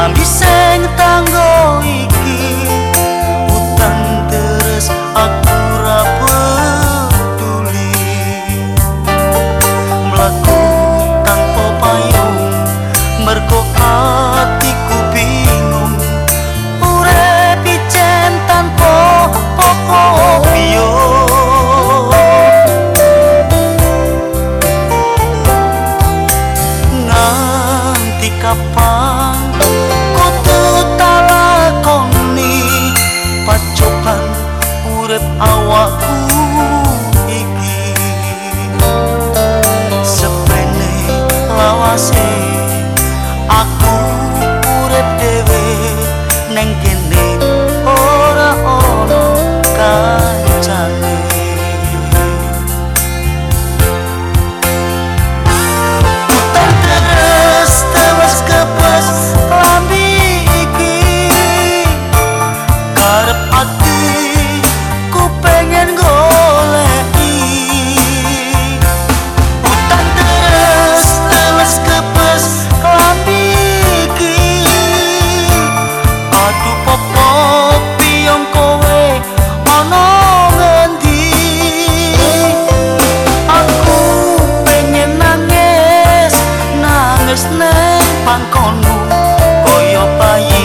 ambiseng tanggo iki. Utan terus aku ra peduli. Mlaku tanpa payung mergo atiku bingung. Ora picen tanpa popo piyo Nanti kapan urip awakku iki. Sepele lawase aku urip dhewe neng pangkonmu koyo payi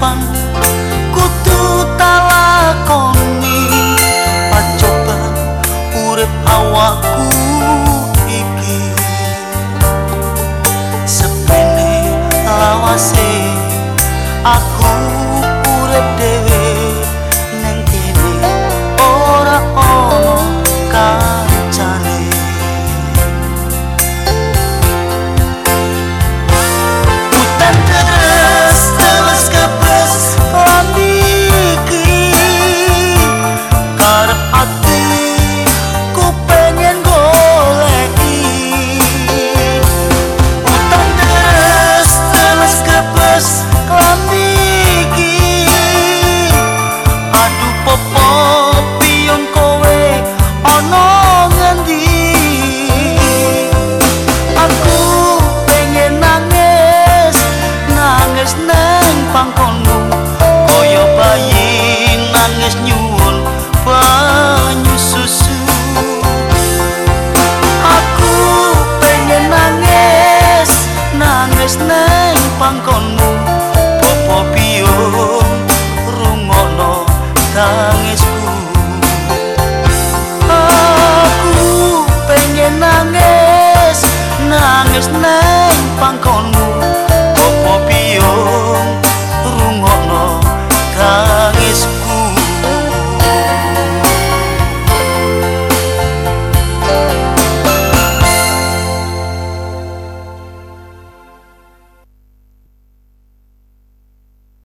帮 con mù